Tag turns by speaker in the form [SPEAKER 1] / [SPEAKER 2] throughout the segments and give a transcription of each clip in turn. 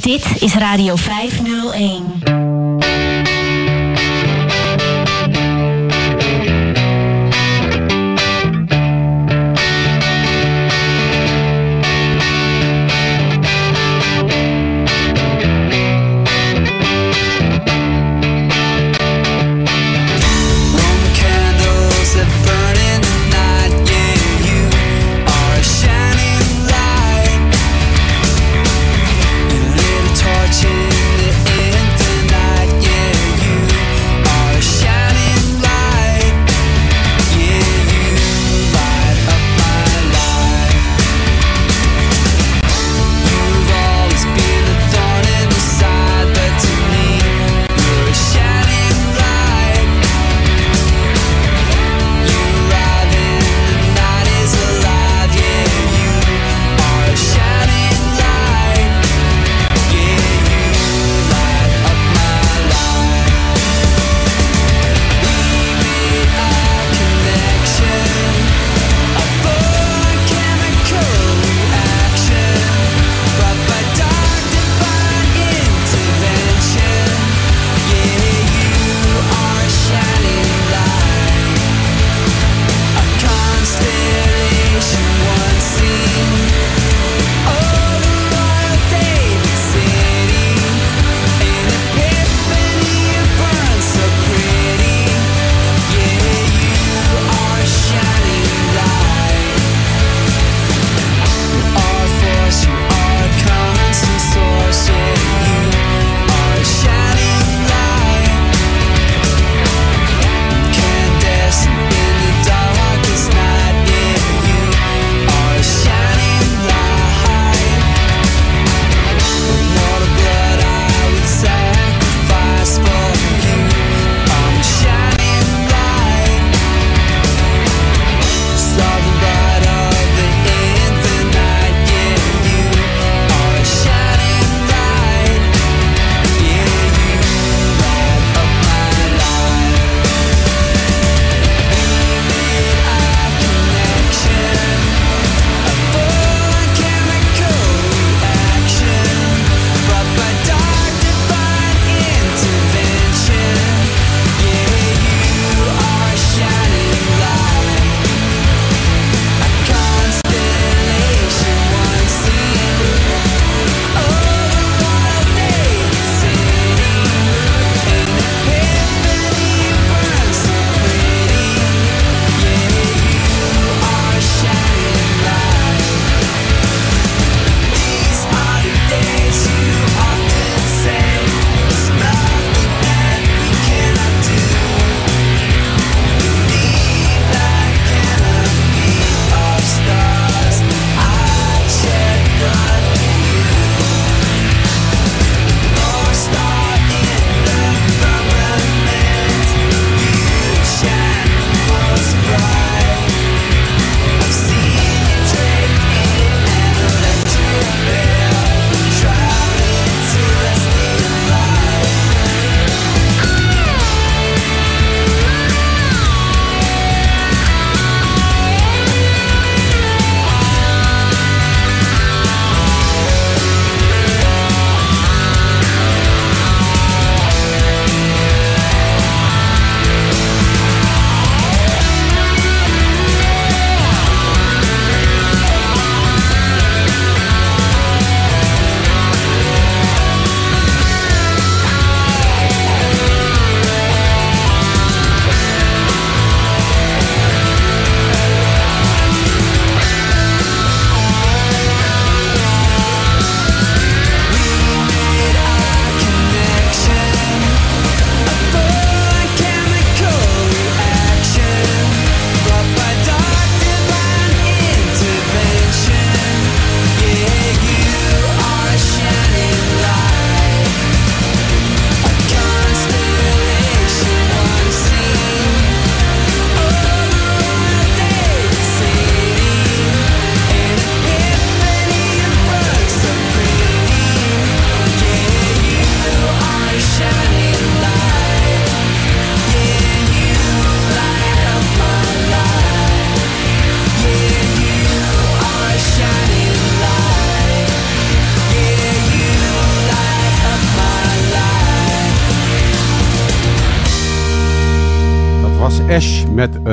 [SPEAKER 1] Dit is Radio 501.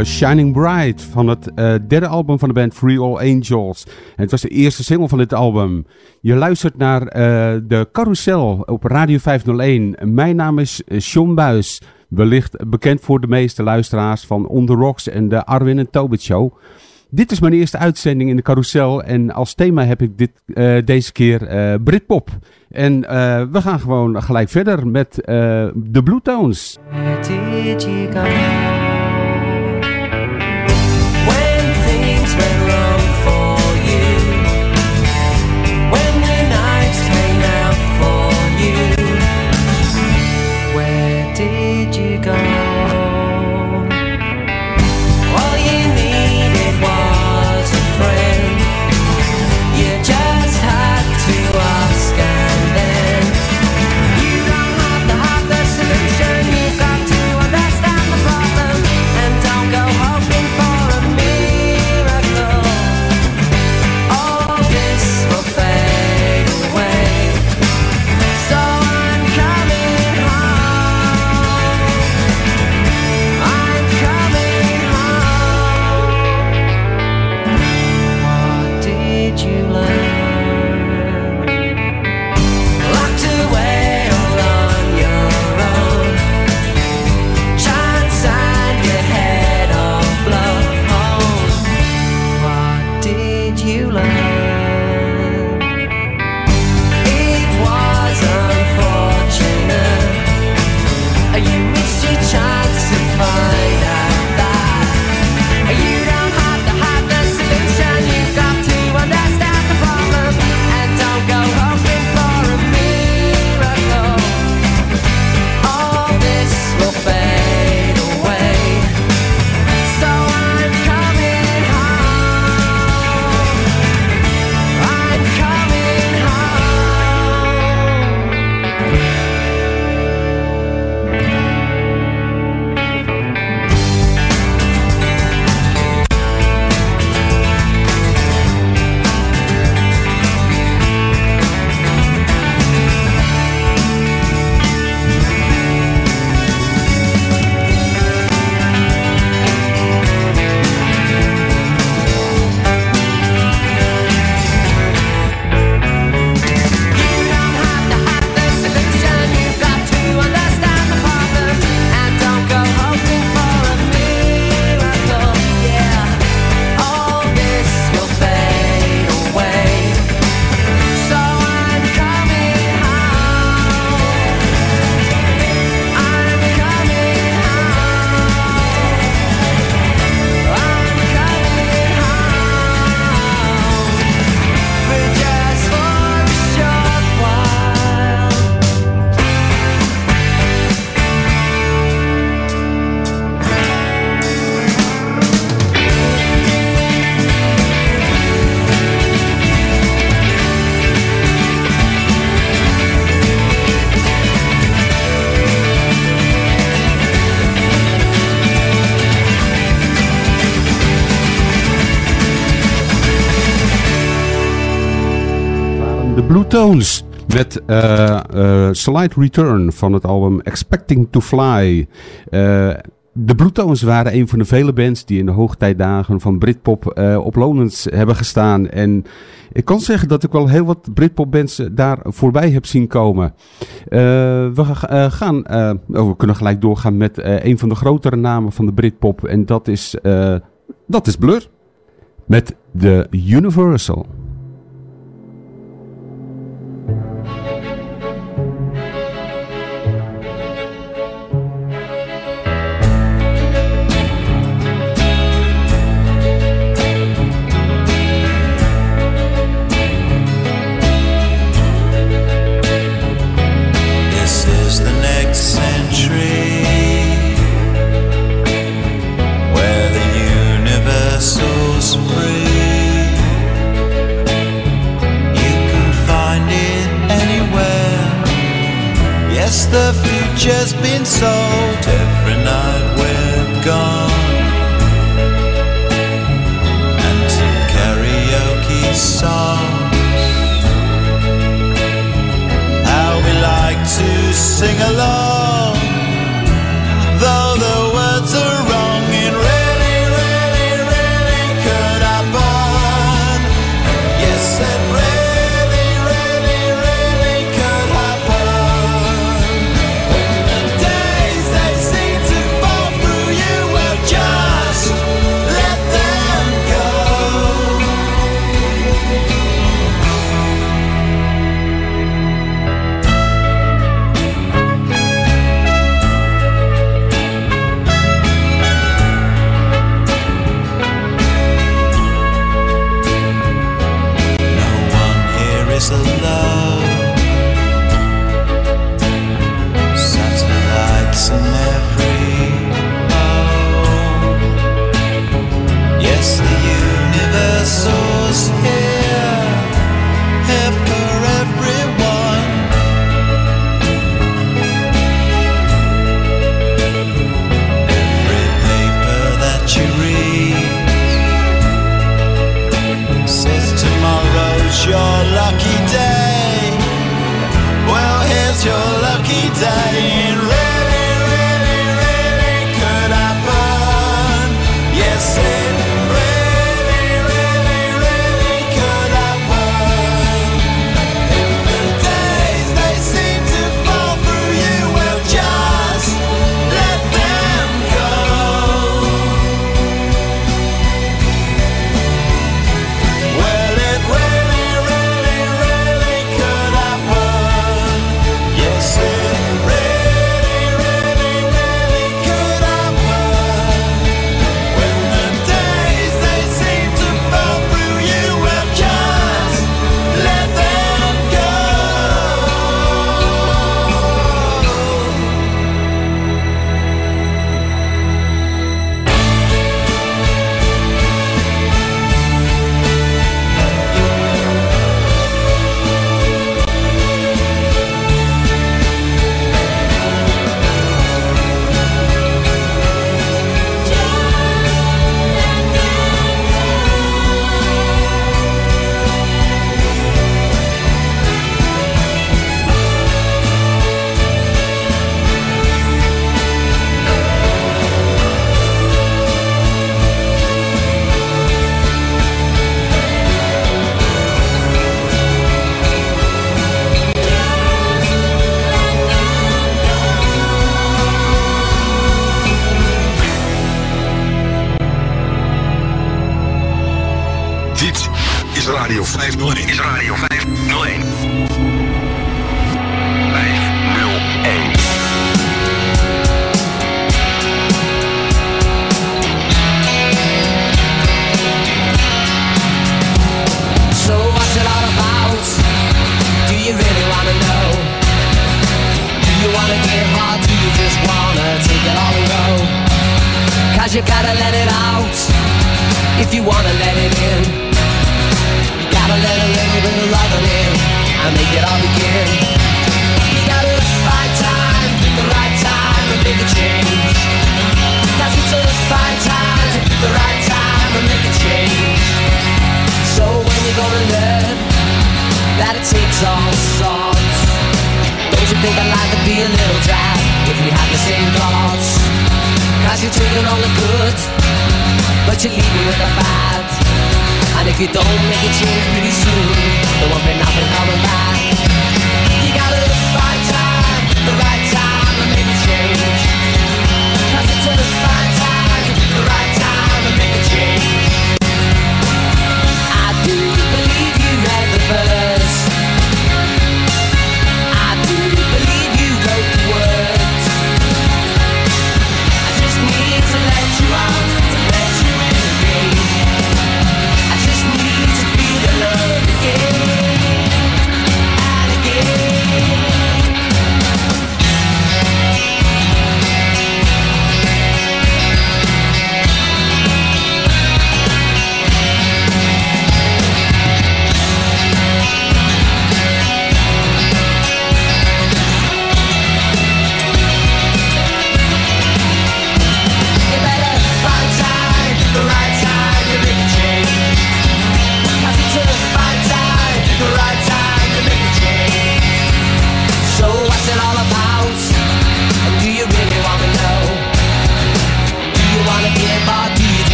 [SPEAKER 1] Uh, Shining Bright van het uh, derde album van de band Free All Angels. Het was de eerste single van dit album. Je luistert naar uh, de Carousel op Radio 501. Mijn naam is Sean Buis. Wellicht bekend voor de meeste luisteraars van On The Rocks en de Arwin en Tobit Show. Dit is mijn eerste uitzending in de carousel en als thema heb ik dit, deze keer uh, Britpop. En we gaan gewoon gelijk verder met de Blue Tones. Met uh, uh, Return van het album Expecting to Fly. Uh, de Blue Tones waren een van de vele bands die in de hoogtijdagen van Britpop op Lowlands hebben gestaan. En ik kan zeggen dat ik wel heel wat Britpop bands daar voorbij heb zien komen. we gaan, oh, we kunnen gelijk doorgaan met een van de grotere namen van de Britpop. En dat is, dat is Blur. Met de Universal.
[SPEAKER 2] The future's been sold every night we're gone. And some karaoke songs. How we like to sing along, though the words are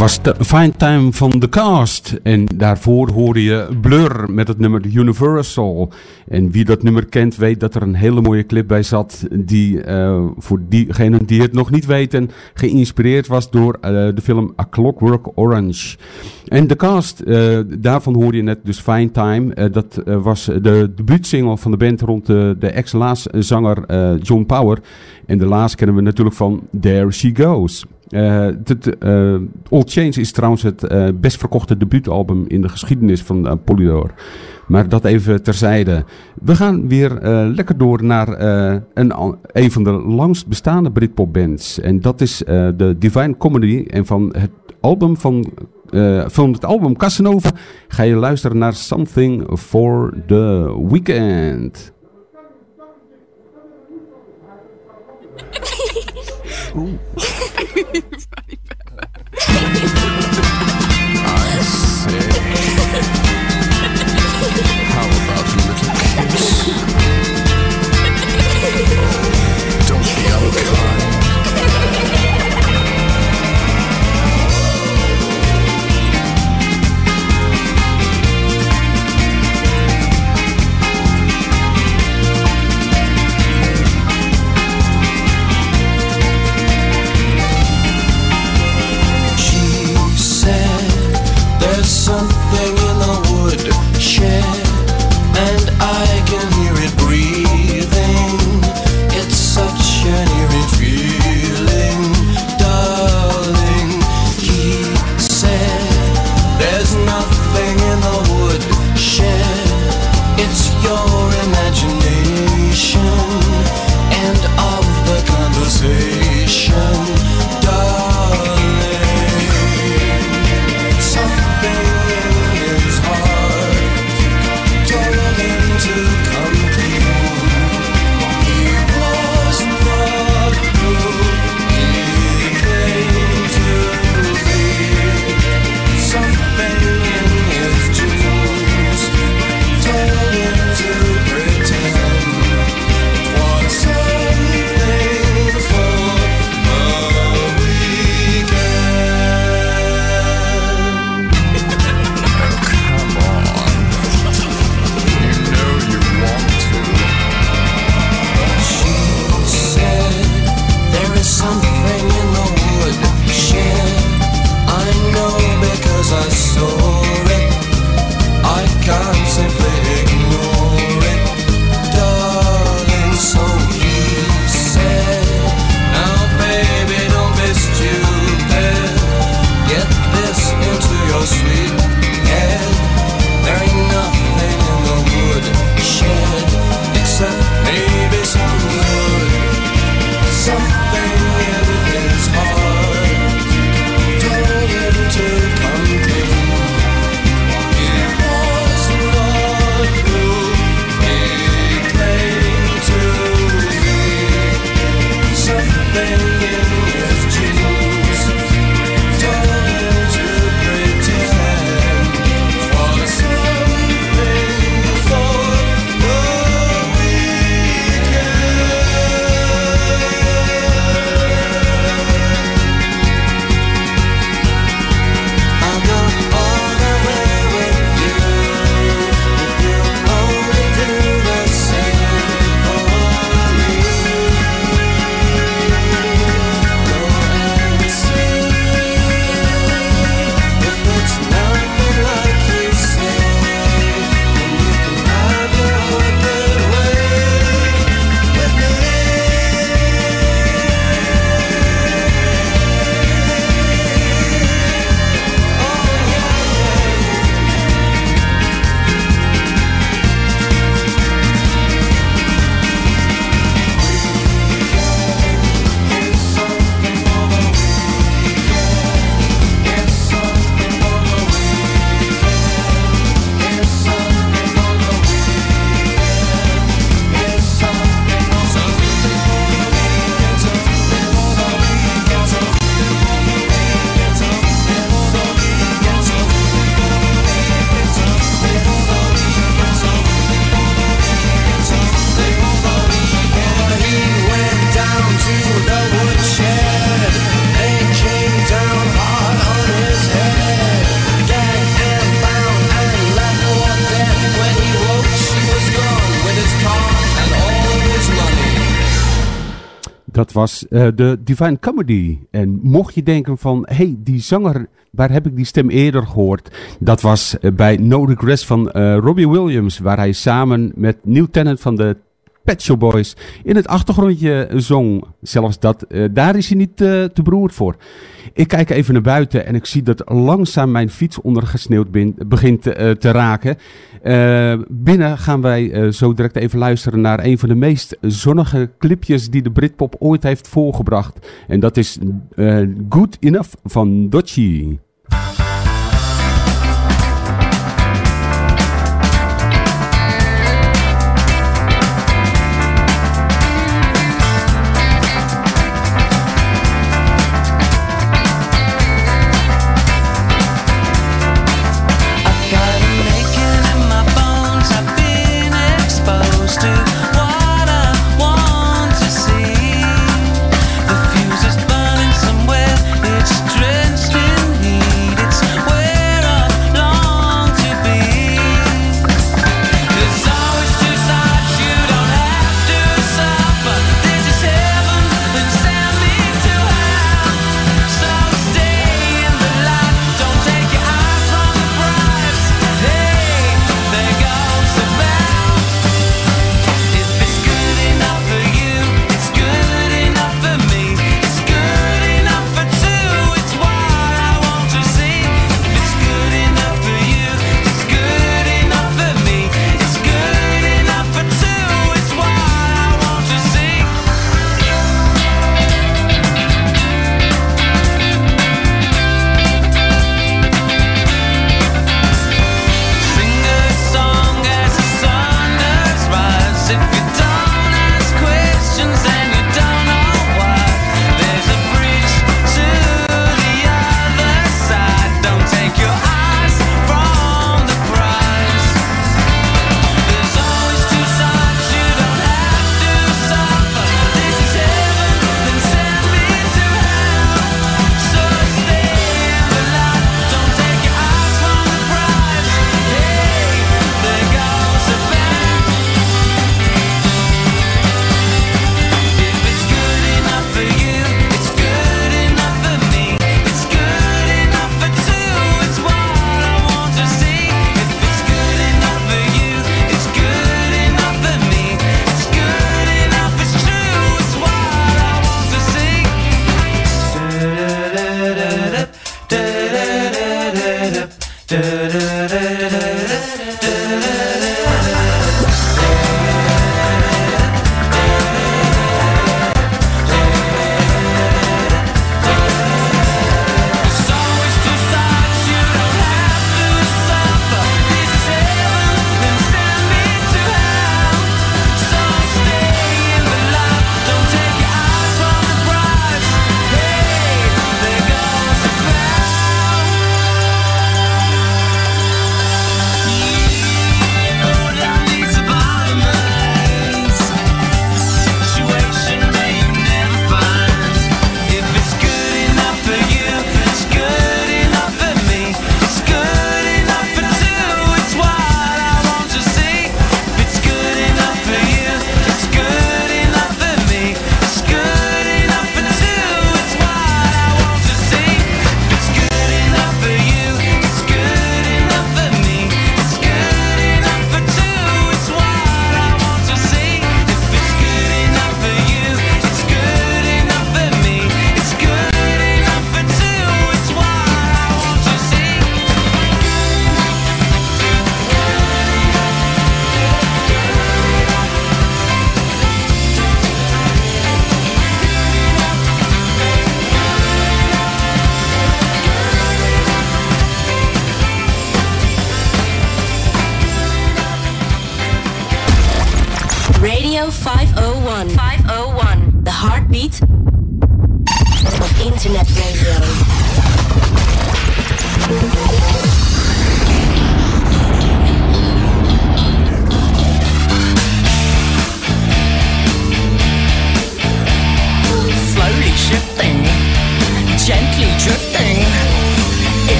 [SPEAKER 2] was
[SPEAKER 3] de Fine Time van The Cast. En daarvoor hoorde je Blur met het nummer Universal. En wie dat nummer kent weet dat er een hele mooie clip bij zat. Die eh, voor diegenen die het nog niet weten geïnspireerd was door eh, de film A Clockwork Orange. En The Cast, eh, daarvan hoorde je net dus Fine Time. Dat was de debuutsingle van de band rond de, de ex-Laas zanger eh, John Power. En de Laas kennen we natuurlijk van There She Goes. Eh, Old Change is trouwens het eh, best verkochte debuutalbum in de geschiedenis van Polydor. Maar dat even terzijde. We gaan weer lekker door naar een, een van de langst bestaande Britpop-bands. En dat is de Divine Comedy. En van het album van, van het album Casanova ga je luisteren naar Something for the Weekend.
[SPEAKER 2] Running back. Eh, de Divine Comedy. En mocht je denken van, hé, hey, die zanger, waar heb ik die stem eerder gehoord? Dat was eh, bij No Regress van eh, Robbie Williams, waar hij samen met Neil Tennant van de Pet Boys in het achtergrondje zong. Zelfs dat, eh, daar is hij niet eh, te beroerd voor. Ik kijk even naar buiten en ik zie dat langzaam mijn fiets ondergesneeuwd begint uh, te raken. binnen gaan wij zo direct even luisteren naar een van de meest zonnige clipjes die de Britpop ooit heeft voorgebracht. En dat is Good Enough van
[SPEAKER 3] Dodgy.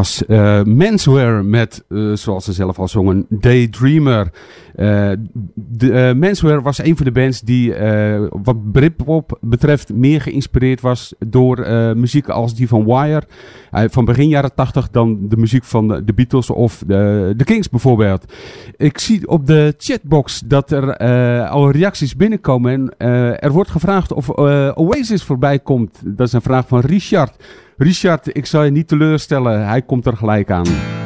[SPEAKER 3] Was eh, Menswear met, eh, zoals ze zelf al zongen, Daydreamer. Eh, de, Menswear was een van de bands die, wat Britpop betreft, meer geïnspireerd was door muziek als die van Wire. Van begin jaren 80 dan de muziek van de, Beatles of de, de Kings bijvoorbeeld. Ik zie op de chatbox dat er al reacties binnenkomen. En er wordt gevraagd of Oasis voorbij komt. Dat is een vraag van Richard. Richard, ik zal je niet teleurstellen. Hij komt er gelijk aan.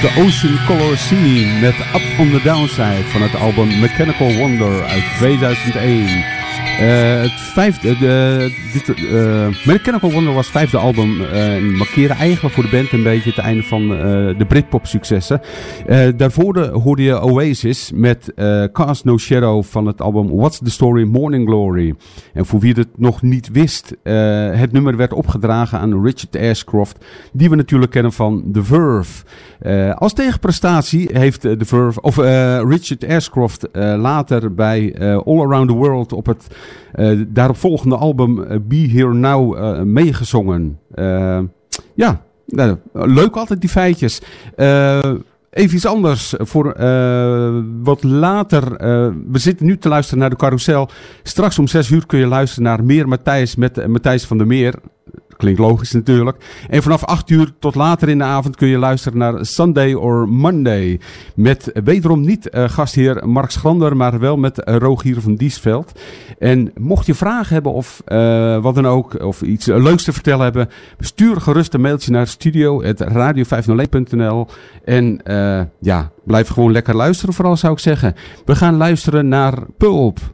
[SPEAKER 2] Was de Ocean Color Scene met Up on the Downside van het album Mechanical Wonder uit 2001. Eh, het vijfde, de, dit, eh, Mechanical Wonder was het vijfde album eh, en markeerde eigenlijk voor de band een beetje het einde van eh, de Britpop successen. Eh, daarvoor de- hoorde je Oasis met eh, Cast No Shadow van het album What's the Story Morning Glory. En voor wie het nog niet wist, eh, het nummer werd opgedragen aan Richard Ashcroft, die we natuurlijk kennen van The Verve. Eh, als tegenprestatie heeft eh, The Verve, of eh, Richard Ashcroft eh, later bij eh, All Around the World op het eh, daaropvolgende album eh, Be Here Now eh, meegezongen. Ja, nou, leuk altijd die feitjes. Even iets anders voor wat later. we zitten nu te luisteren naar de carousel. Straks om 6 uur kun je luisteren naar Meer Matthijs met Matthijs van der Meer. Klinkt logisch natuurlijk. En vanaf 8 uur tot later in de avond kun je luisteren naar Sunday or Monday. Met wederom niet eh, gastheer Mark Schrander, maar wel met eh, Rogier van Diesveld. En mocht je vragen hebben of eh, wat dan ook, of iets leuks te vertellen hebben, stuur gerust een mailtje naar studio.radio501.nl. En ja, blijf gewoon lekker luisteren vooral zou ik zeggen. We gaan luisteren naar Pulp.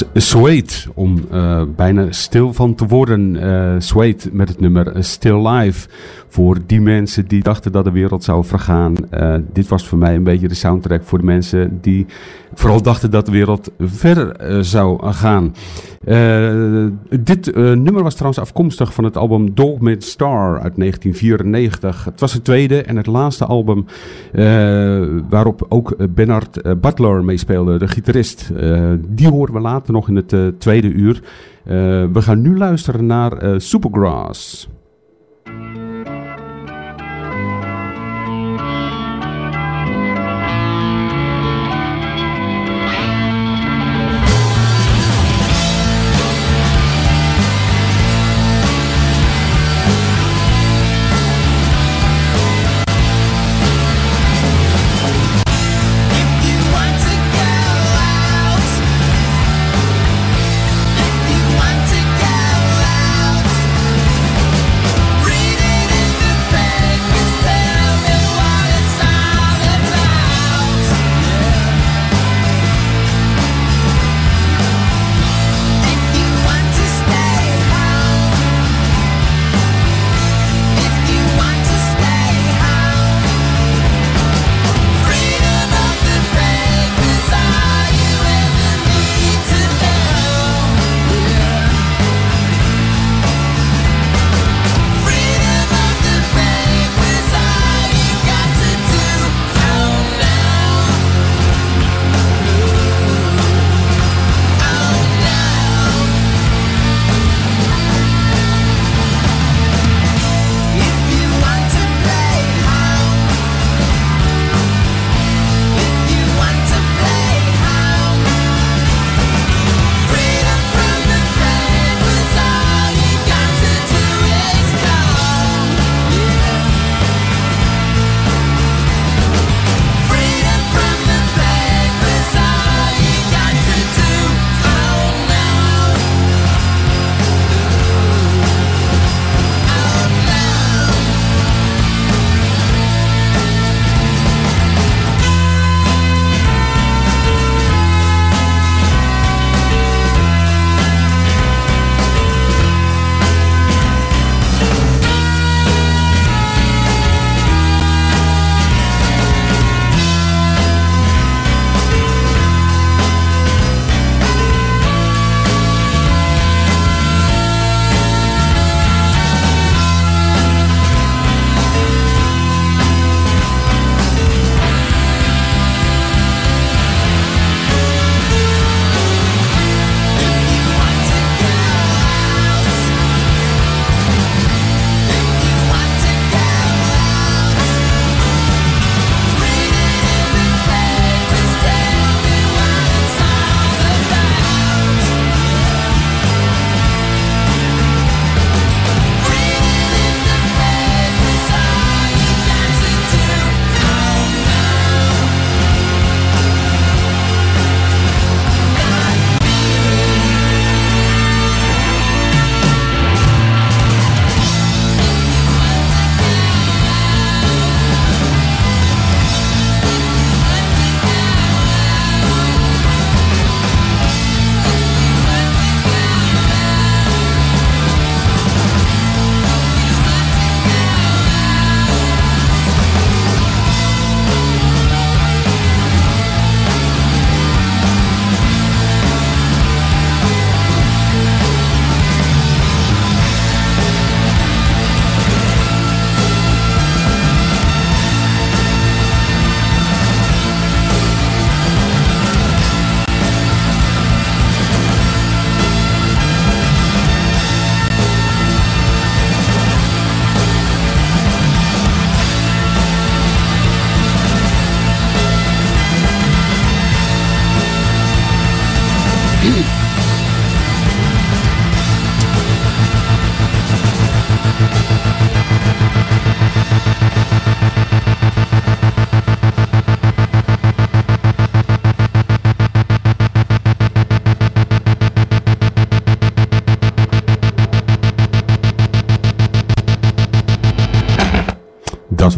[SPEAKER 3] Was Suede, om eh, bijna stil van te worden. eh Suede met het nummer Still Life. Voor die mensen die dachten dat de wereld zou vergaan. Eh, dit was voor mij een beetje de soundtrack voor de mensen die vooral dachten dat de wereld verder eh, zou gaan. Eh, dit nummer was trouwens afkomstig van het album Dogman Star uit 1994. Het was het tweede en het laatste album waarop ook Bernard Butler meespeelde, de gitarist. Die horen we later nog in het tweede uur. We gaan nu luisteren naar Supergrass.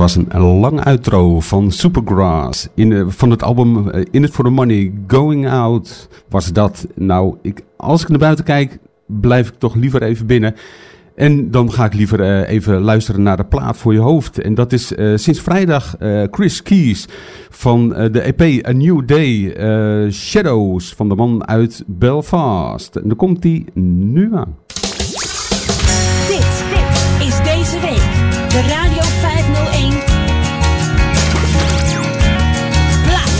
[SPEAKER 3] Was een lang outro van Supergrass. In, eh, van het album eh, In It For The Money, Going Out was dat. Nou, ik, als ik naar buiten kijk, blijf ik toch liever even binnen. En dan ga ik liever eh, even luisteren naar de plaat voor je hoofd. En dat is sinds vrijdag Chris Keys van de EP A New Day Shadows van de man uit Belfast. En dan komt die nu aan.
[SPEAKER 4] Dit is deze week de Radio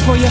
[SPEAKER 4] Plaat voor je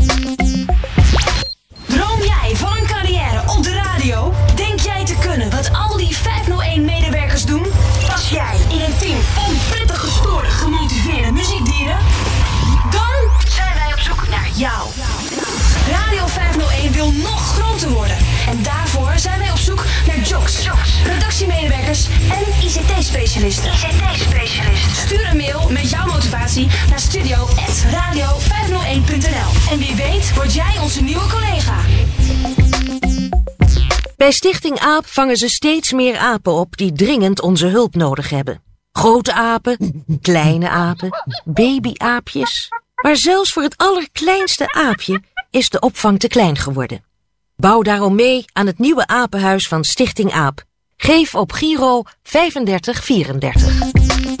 [SPEAKER 4] ICT-specialisten. ICT-specialisten. Stuur een mail met jouw motivatie naar studio.radio501.nl. En wie weet word jij onze nieuwe collega.
[SPEAKER 5] Bij Stichting AAP vangen ze steeds meer apen op die dringend onze hulp nodig hebben. Grote apen, kleine apen, babyaapjes. Maar zelfs voor het allerkleinste aapje is de opvang te klein geworden. Bouw daarom mee aan het nieuwe apenhuis van Stichting AAP. Geef op Giro 3534.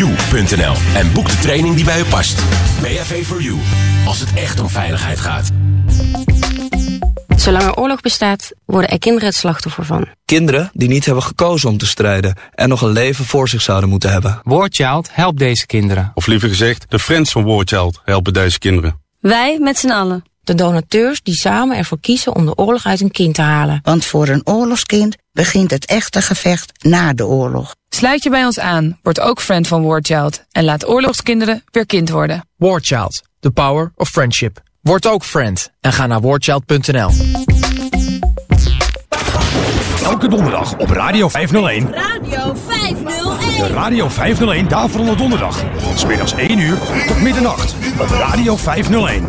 [SPEAKER 6] www.bav-4-u.nl en boek de training die bij u past. BHV for You, als het echt om veiligheid gaat.
[SPEAKER 7] Zolang er oorlog bestaat, worden er kinderen het slachtoffer van.
[SPEAKER 8] Kinderen die niet hebben gekozen om te strijden en nog een leven voor zich zouden moeten hebben.
[SPEAKER 9] War helpt deze kinderen.
[SPEAKER 10] Of liever gezegd, de friends van War Child helpen deze kinderen.
[SPEAKER 7] Wij met z'n allen.
[SPEAKER 11] De donateurs die samen ervoor kiezen om de oorlog uit een kind te halen.
[SPEAKER 12] Want voor een oorlogskind begint het echte gevecht na de oorlog.
[SPEAKER 13] Sluit je bij ons aan, word ook friend van War Child en laat oorlogskinderen weer kind worden.
[SPEAKER 14] War Child, the power of friendship. Word ook friend en ga naar warchild.nl.
[SPEAKER 15] Elke donderdag op Radio 501.
[SPEAKER 16] Radio 501.
[SPEAKER 15] De Radio 501 Daverende Donderdag. Van smiddags 1 uur tot middernacht op Radio 501.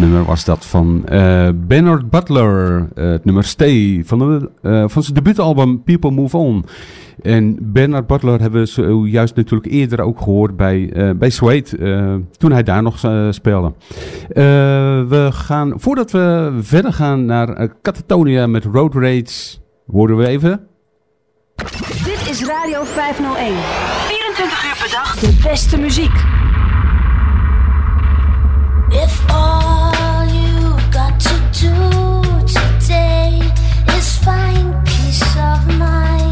[SPEAKER 3] Nummer was dat van eh Bernard Butler. eh, het nummer Stay van, de, eh, van zijn debuutalbum People Move On. En Bernard Butler hebben we zojuist natuurlijk eerder ook gehoord bij, eh bij Suede. eh, toen hij daar nog speelde. Eh, we gaan, voordat we verder gaan naar Catatonia met Road Rage, horen we even...
[SPEAKER 17] Dit is Radio 501. 24 uur per dag de beste muziek.
[SPEAKER 16] If all do today is find peace of mind,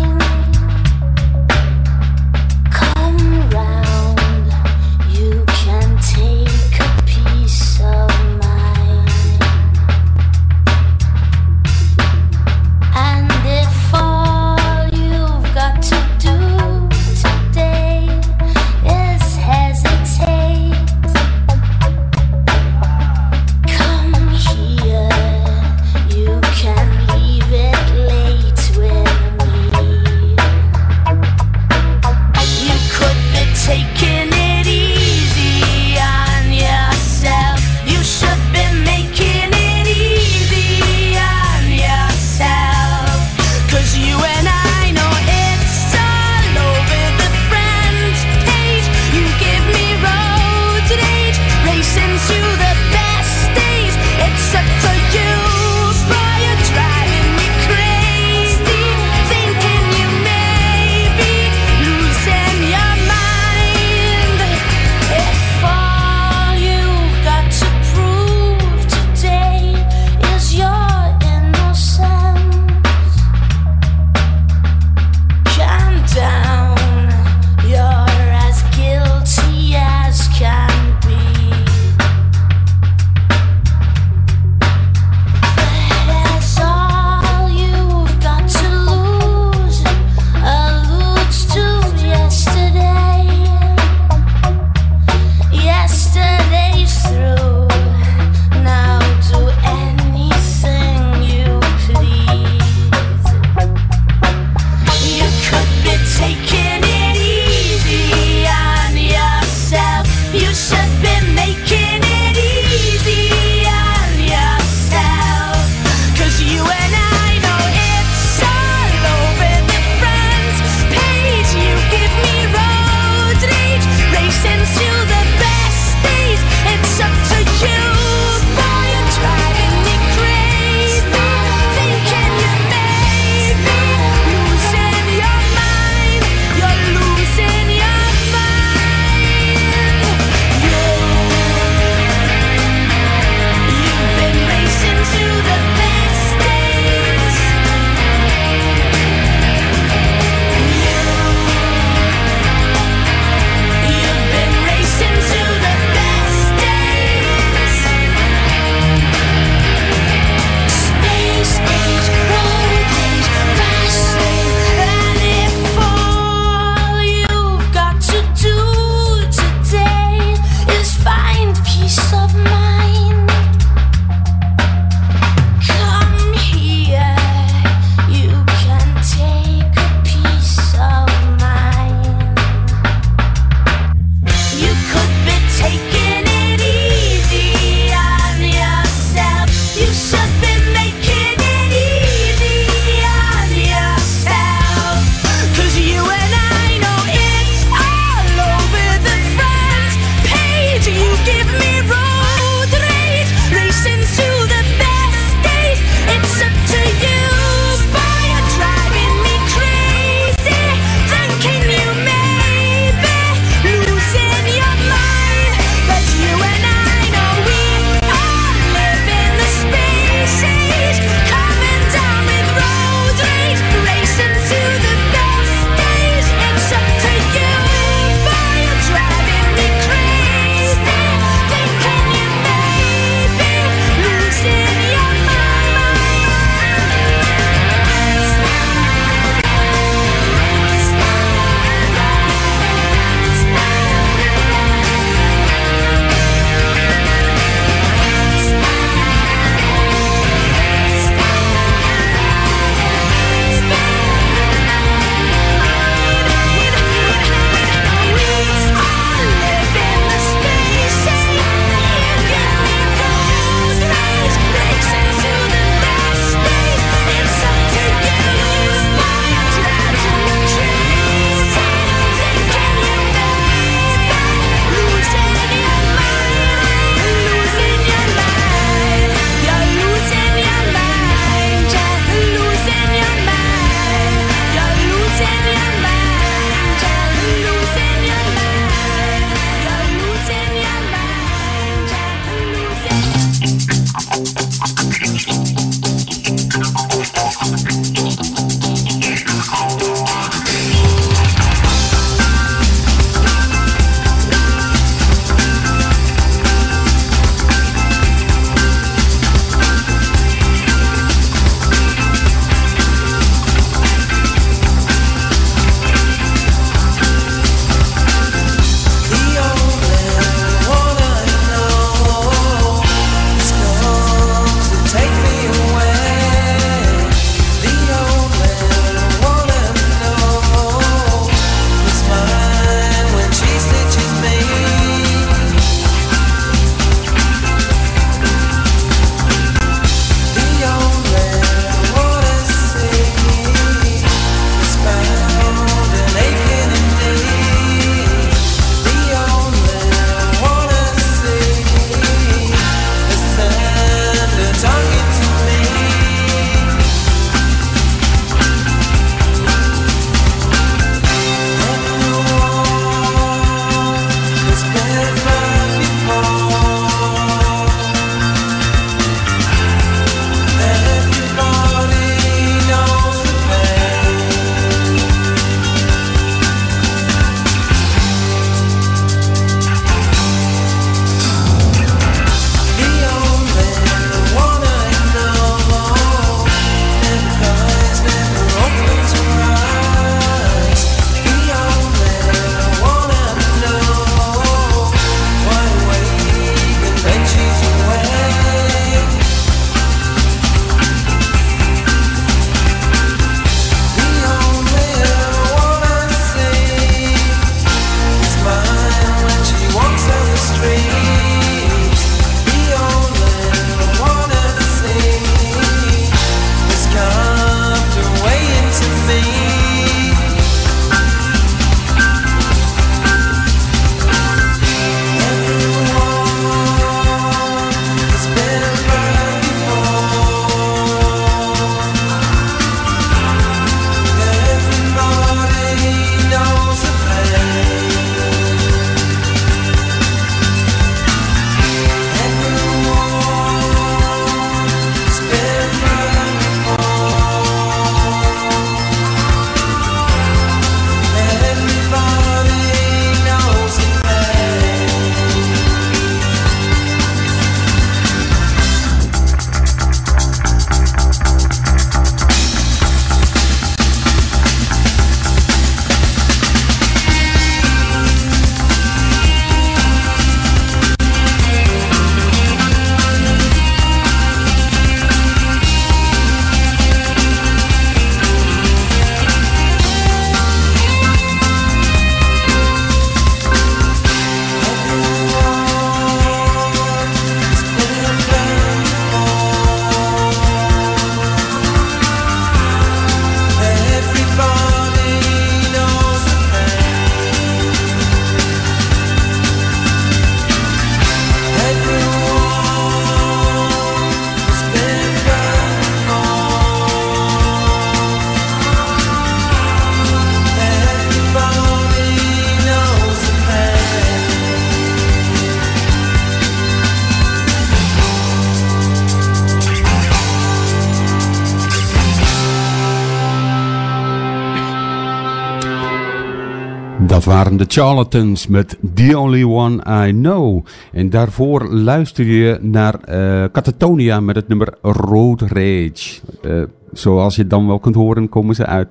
[SPEAKER 3] De Charlatans met The Only One I Know. En daarvoor luister je naar eh Catatonia met het nummer Road Rage. Eh, zoals je dan wel kunt horen, komen ze uit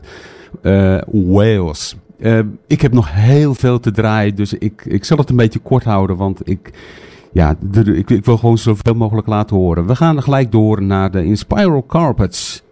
[SPEAKER 3] eh, Wales. Ik heb nog heel veel te draaien, dus ik, ik zal het een beetje kort houden, want ik, ja, ik, ik wil gewoon zoveel mogelijk laten horen. We gaan gelijk door naar de Inspiral Carpets.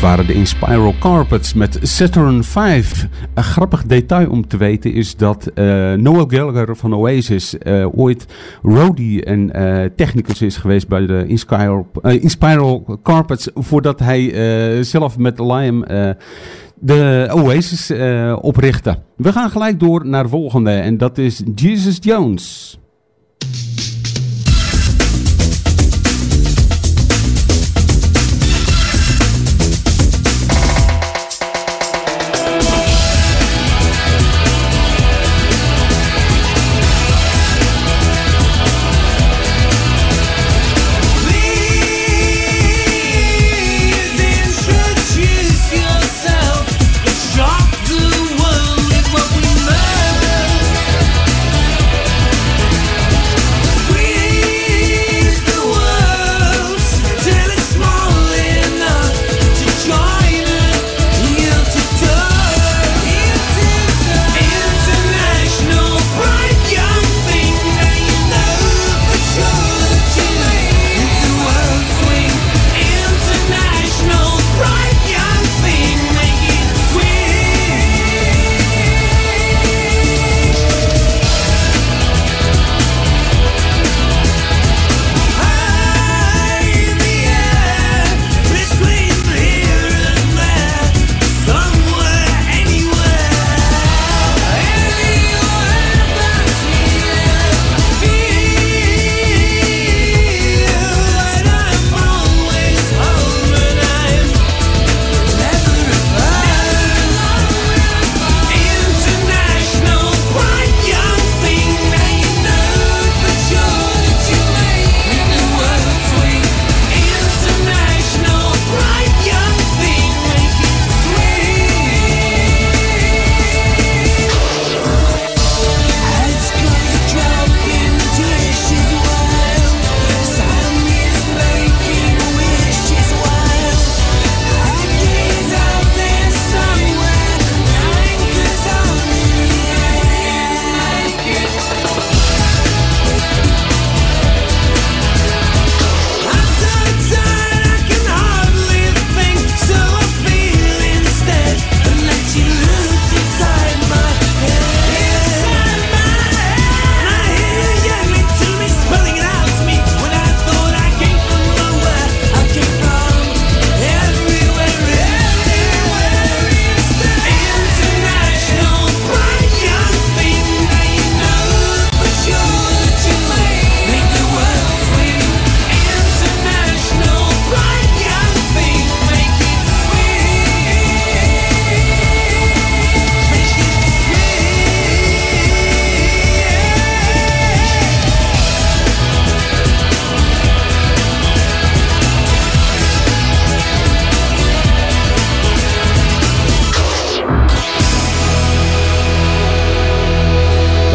[SPEAKER 1] Waren de Inspiral Carpets met Saturn 5. Een grappig detail om te weten is dat eh, Noel Gallagher van Oasis eh, ooit roadie en eh, technicus is geweest bij de Inspiral, Inspiral Carpets voordat hij zelf met Liam de Oasis oprichtte. We gaan gelijk door naar de volgende en dat is Jesus Jones.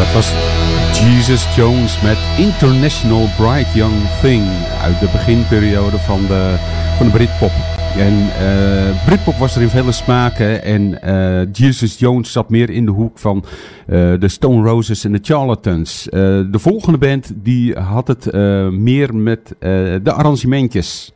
[SPEAKER 1] Dat was Jesus Jones met International Bright Young Thing uit de beginperiode van de, van de Britpop. En eh, Britpop was er in vele smaken en eh, Jesus Jones zat meer in de hoek van eh, de Stone Roses en de Charlatans. De volgende band die had het meer met de arrangementjes.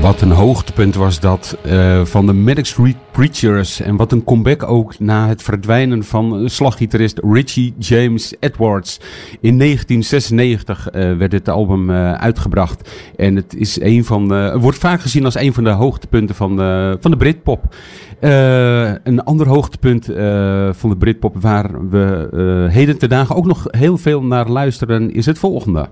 [SPEAKER 3] Wat een hoogtepunt was dat eh, van de Medic Street Preachers. En wat een comeback ook na het verdwijnen van slaggitarist Richie James Edwards. In 1996 eh, werd dit album eh, uitgebracht. En het is een van de, wordt vaak gezien als een van de hoogtepunten van de, van de Britpop. een ander hoogtepunt van de Britpop waar we heden te dagen ook nog heel veel naar luisteren is het volgende.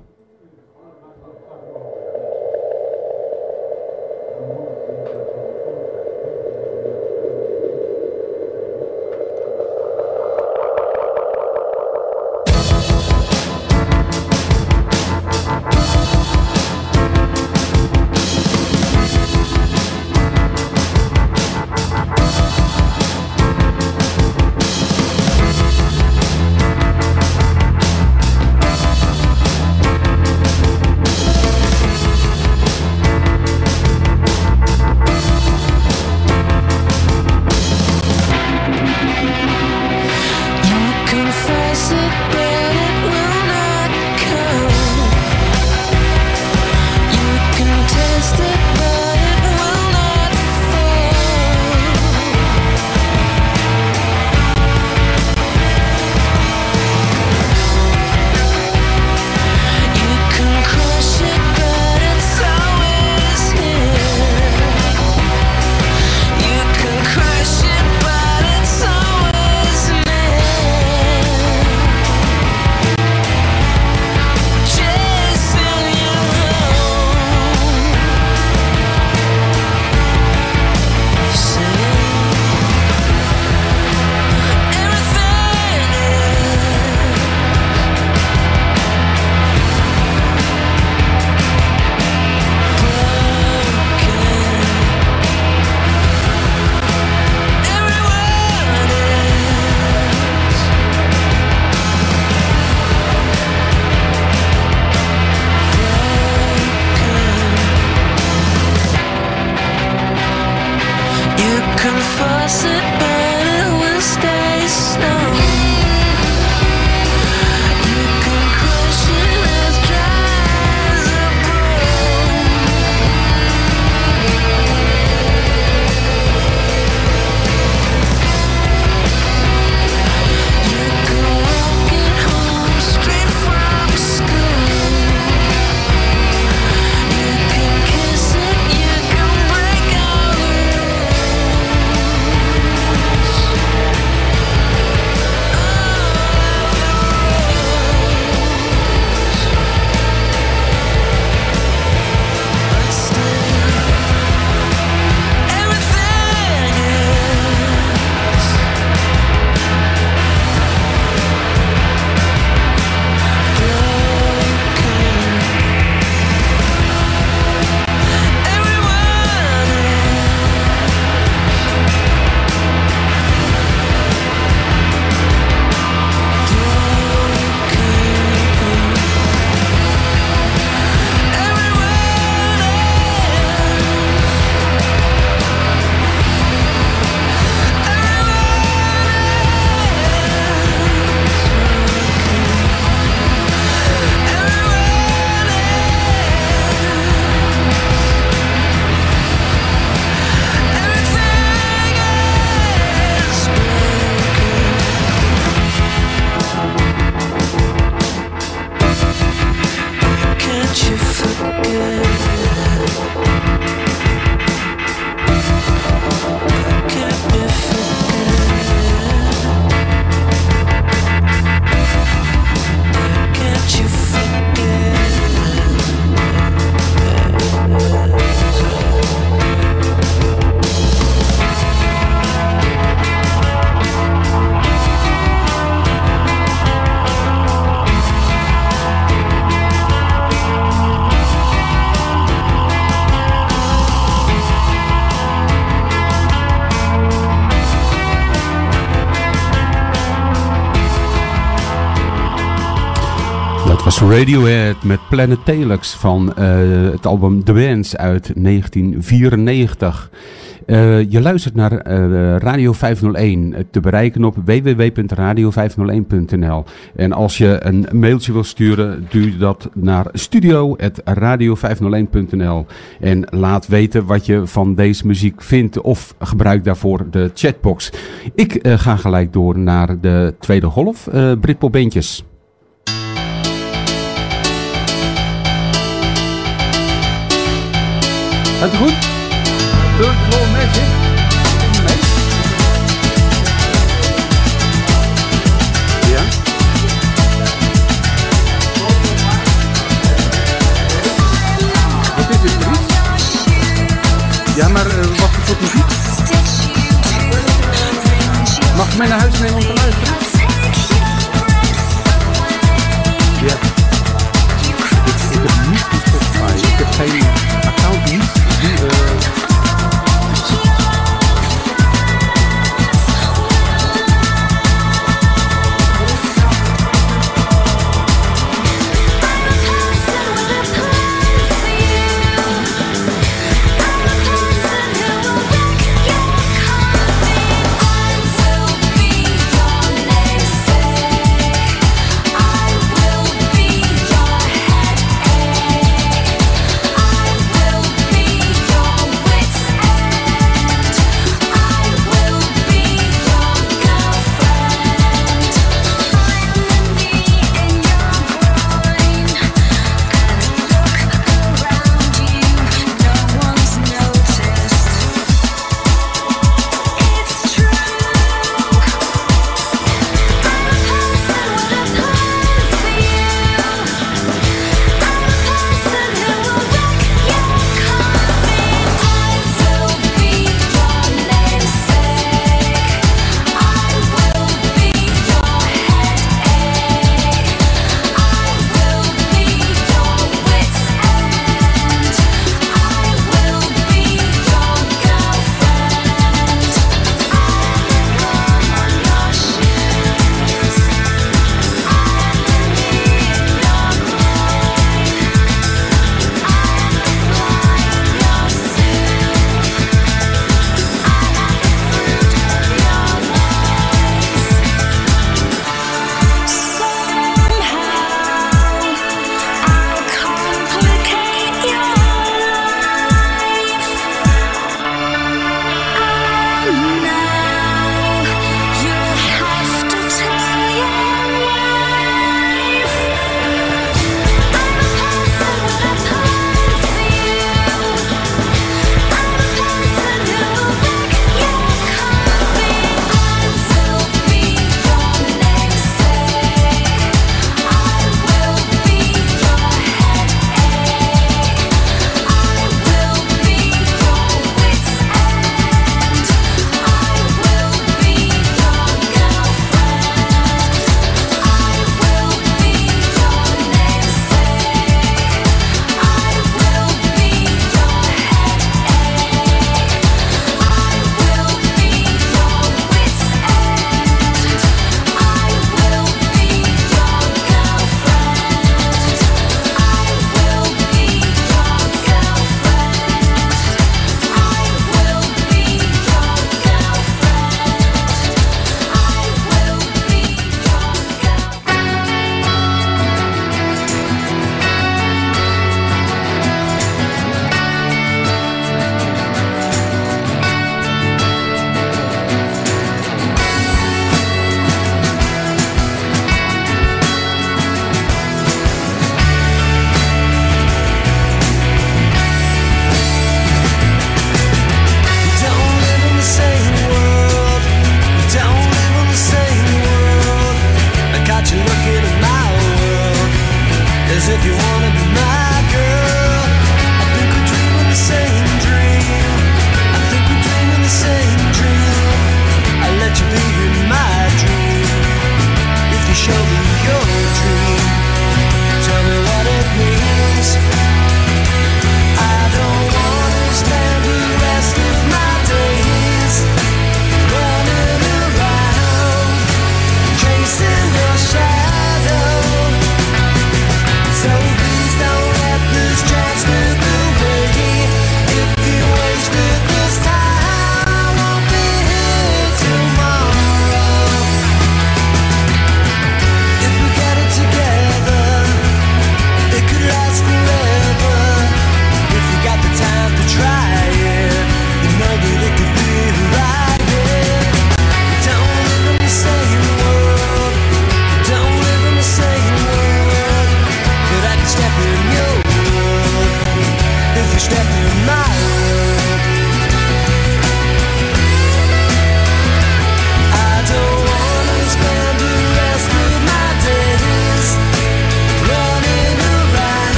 [SPEAKER 3] Radiohead met Planet Telex van uh, het album The Bands uit 1994. Eh, je luistert naar eh, Radio 501, eh, te bereiken op www.radio501.nl. En als je een mailtje wil sturen, doe dat naar studio.radio501.nl. En laat weten wat je van deze muziek vindt of gebruik daarvoor de chatbox. Ik eh, ga gelijk door naar de tweede golf, eh Britpop bandjes. Het goed? Third Floor Magic? Nee? Ja? Wat is dit voor? Ja, maar eh, wat voor muziek? Mag ik mij naar huis nemen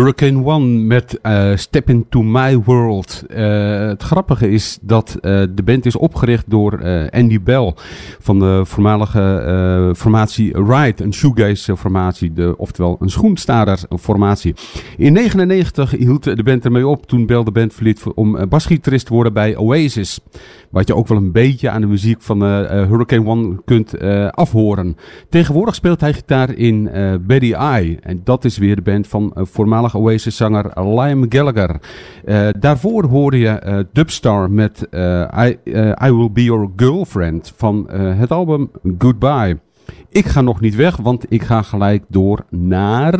[SPEAKER 3] Hurricane One met uh, Step Into My World. Uh, het grappige is dat uh, de band is opgericht door Andy Bell van de voormalige formatie Ride, een shoegaze formatie, de, oftewel een schoenstader formatie. In 1999 hield de band ermee op toen Bell de band verliet om basgitarist te worden bij Oasis. Wat je ook wel een beetje aan de muziek van Hurricane One kunt afhoren. Tegenwoordig speelt hij gitaar in Betty Eye en dat is weer de band van voormalig Oasis-zanger Liam Gallagher. Daarvoor hoorde je Dubstar met I, I, Will Be Your Girlfriend van het album Goodbye. Ik ga nog niet weg, want ik ga gelijk door naar...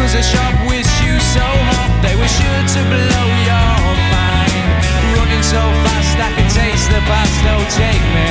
[SPEAKER 4] was a shop with shoes so hot they were sure to blow your mind. Running so fast I can taste the past. Oh, take me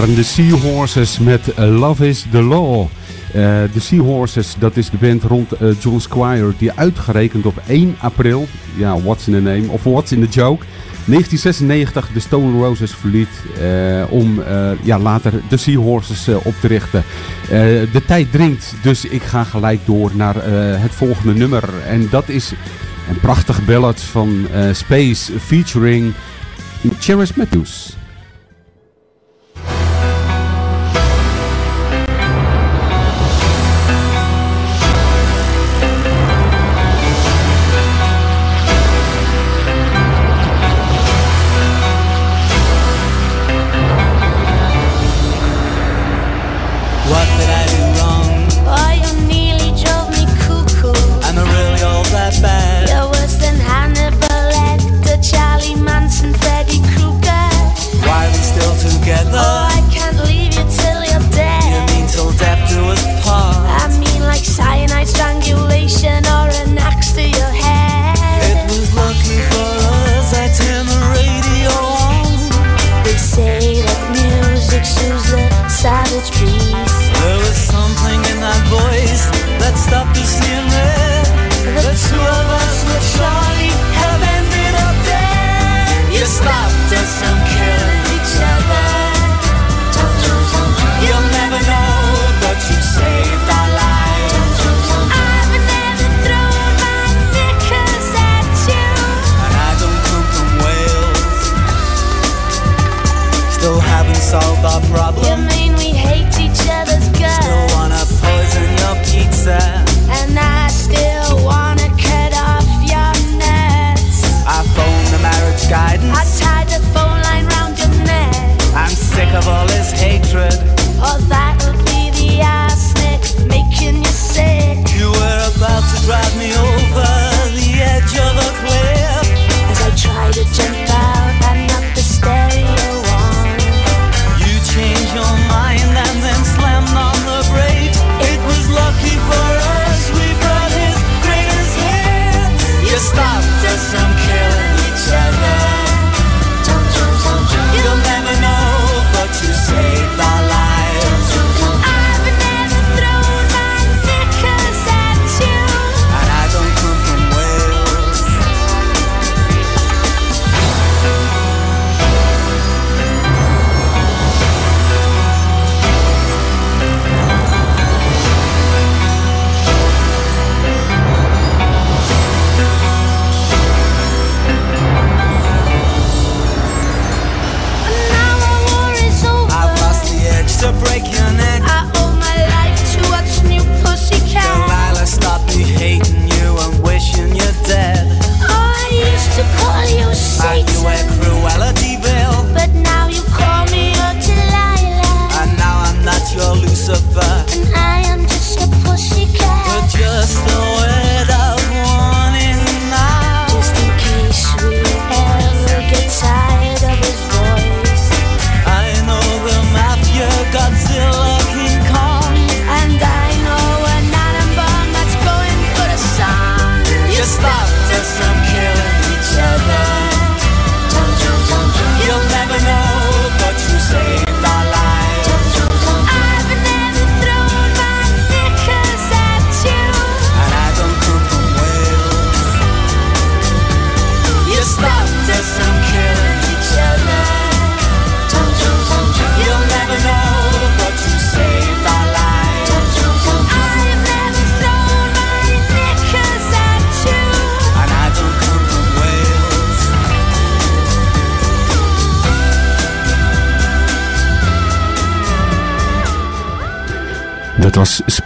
[SPEAKER 2] waren de Seahorses met eh, Love is the Law. Eh, de Seahorses, dat is de band rond uh, John Squire, die uitgerekend op 1 april, ja, what's in the name, of what's in the joke, 1996 de Stone Roses verliet om ja, later de Seahorses op te richten. de tijd dringt, dus ik ga gelijk door naar het volgende nummer. En dat is een prachtige ballad van Space featuring Cheris Matthews.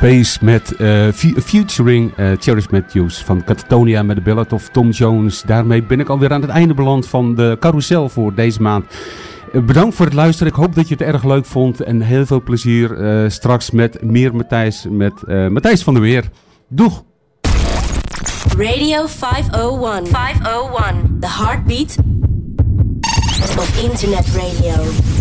[SPEAKER 2] Space met uh, featuring uh, Cherish Matthews van Catatonia met de Ballad of Tom Jones. Daarmee ben ik alweer aan het einde beland van de carousel voor deze maand. Uh, bedankt voor het luisteren. Ik hoop dat je het erg leuk vond. En heel veel plezier straks met meer Matthijs, met Matthijs van der Weer. Doeg!
[SPEAKER 18] Radio 501. 501. The heartbeat of internet radio.